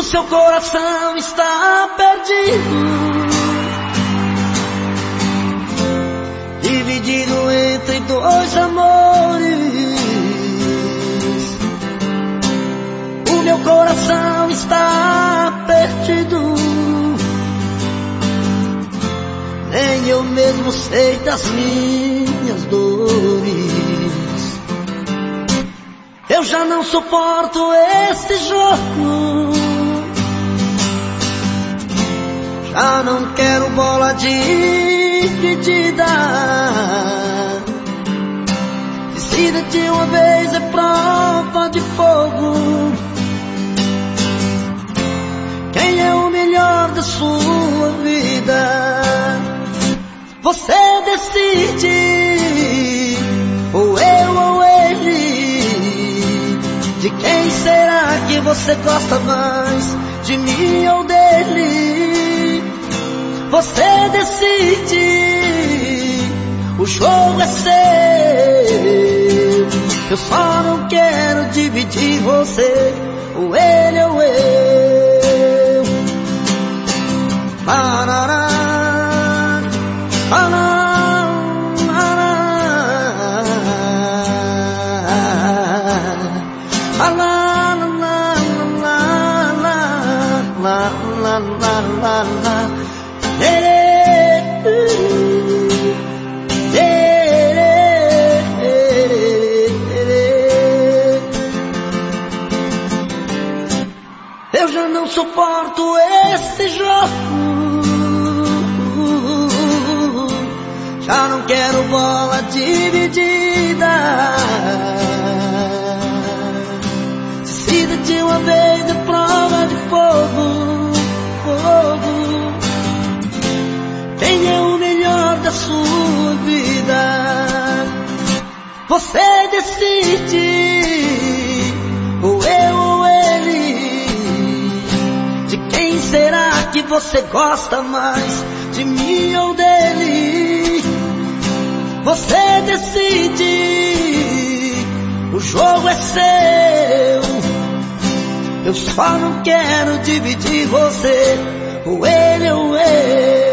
seu coração está perdido. Dividido entre dois amores. O meu coração está perdido. Nem eu mesmo sei das minhas dores. Eu já não suporto este jogo. Já não quero bola dividida. Decida de uma vez é prova de fogo. Quem é o melhor da sua vida? Você decide, ou eu ou ele. De quem será que você gosta mais? De mim ou dele? Você decide, o jogo é seu. Eu só não quero dividir você, ou ele ou eu. Parará, parará, parará, lá, lá, Eu já não suporto esse jogo. Já não quero bola dividida. Melhor da sua vida? Você decide, ou eu ou ele. De quem será que você gosta mais? De mim ou dele? Você decide, o jogo é seu. Eu só não quero dividir você, ou ele ou. Eu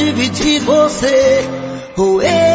dividir você. Oh, eu